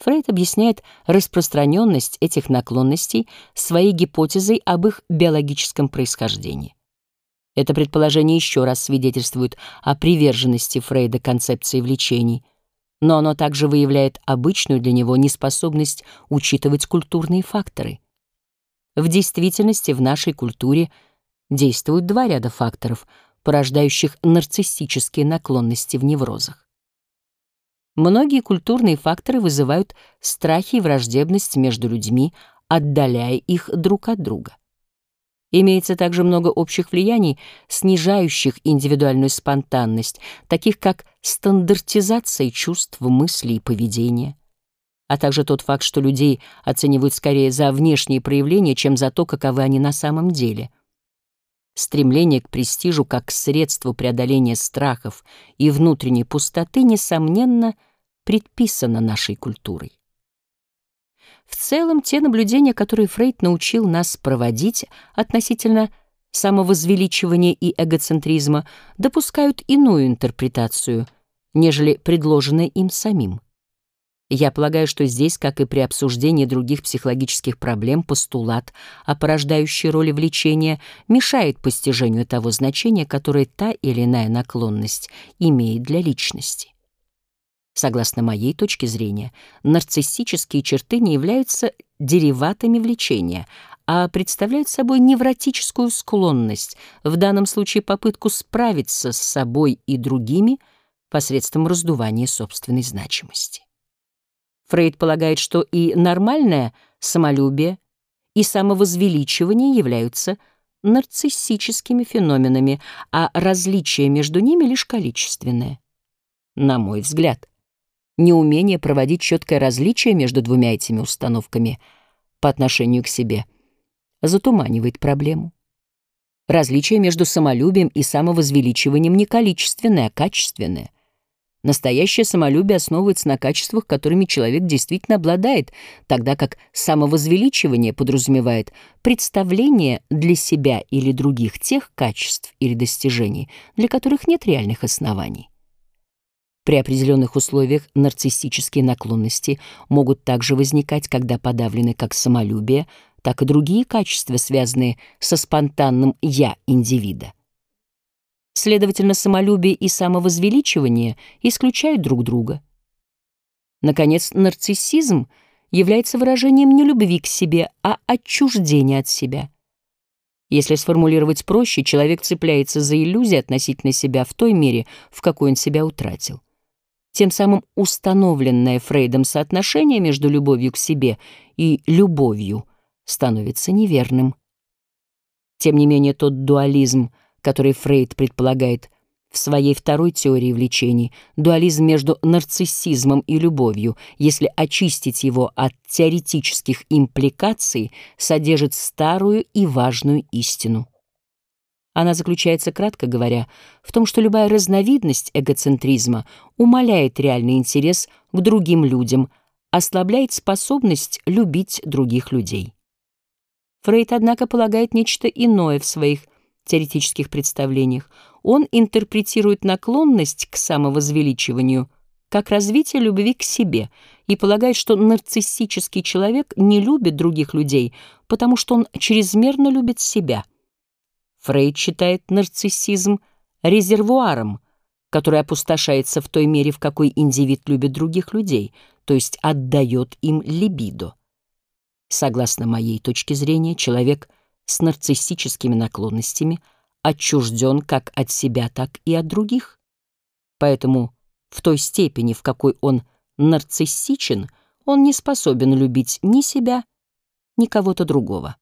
Фрейд объясняет распространенность этих наклонностей своей гипотезой об их биологическом происхождении. Это предположение еще раз свидетельствует о приверженности Фрейда концепции влечений, но оно также выявляет обычную для него неспособность учитывать культурные факторы. В действительности в нашей культуре действуют два ряда факторов, порождающих нарциссические наклонности в неврозах. Многие культурные факторы вызывают страхи и враждебность между людьми, отдаляя их друг от друга. Имеется также много общих влияний, снижающих индивидуальную спонтанность, таких как стандартизация чувств, мыслей и поведения, а также тот факт, что людей оценивают скорее за внешние проявления, чем за то, каковы они на самом деле. Стремление к престижу как к средству преодоления страхов и внутренней пустоты, несомненно, предписано нашей культурой. В целом, те наблюдения, которые Фрейд научил нас проводить относительно самовозвеличивания и эгоцентризма, допускают иную интерпретацию, нежели предложенная им самим. Я полагаю, что здесь, как и при обсуждении других психологических проблем, постулат о порождающей роли влечения мешает постижению того значения, которое та или иная наклонность имеет для личности. Согласно моей точке зрения, нарциссические черты не являются дериватами влечения, а представляют собой невротическую склонность, в данном случае попытку справиться с собой и другими посредством раздувания собственной значимости. Фрейд полагает, что и нормальное самолюбие, и самовозвеличивание являются нарциссическими феноменами, а различие между ними лишь количественное. На мой взгляд, неумение проводить четкое различие между двумя этими установками по отношению к себе затуманивает проблему. Различие между самолюбием и самовозвеличиванием не количественное, а качественное. Настоящее самолюбие основывается на качествах, которыми человек действительно обладает, тогда как самовозвеличивание подразумевает представление для себя или других тех качеств или достижений, для которых нет реальных оснований. При определенных условиях нарциссические наклонности могут также возникать, когда подавлены как самолюбие, так и другие качества, связанные со спонтанным «я» индивида. Следовательно, самолюбие и самовозвеличивание исключают друг друга. Наконец, нарциссизм является выражением не любви к себе, а отчуждения от себя. Если сформулировать проще, человек цепляется за иллюзии относительно себя в той мере, в какой он себя утратил. Тем самым установленное Фрейдом соотношение между любовью к себе и любовью становится неверным. Тем не менее, тот дуализм, который Фрейд предполагает в своей второй теории влечений, дуализм между нарциссизмом и любовью, если очистить его от теоретических импликаций, содержит старую и важную истину. Она заключается, кратко говоря, в том, что любая разновидность эгоцентризма умаляет реальный интерес к другим людям, ослабляет способность любить других людей. Фрейд, однако, полагает нечто иное в своих теоретических представлениях. Он интерпретирует наклонность к самовозвеличиванию как развитие любви к себе и полагает, что нарциссический человек не любит других людей, потому что он чрезмерно любит себя — Фрейд считает нарциссизм резервуаром, который опустошается в той мере, в какой индивид любит других людей, то есть отдает им либидо. Согласно моей точке зрения, человек с нарциссическими наклонностями отчужден как от себя, так и от других. Поэтому в той степени, в какой он нарциссичен, он не способен любить ни себя, ни кого-то другого.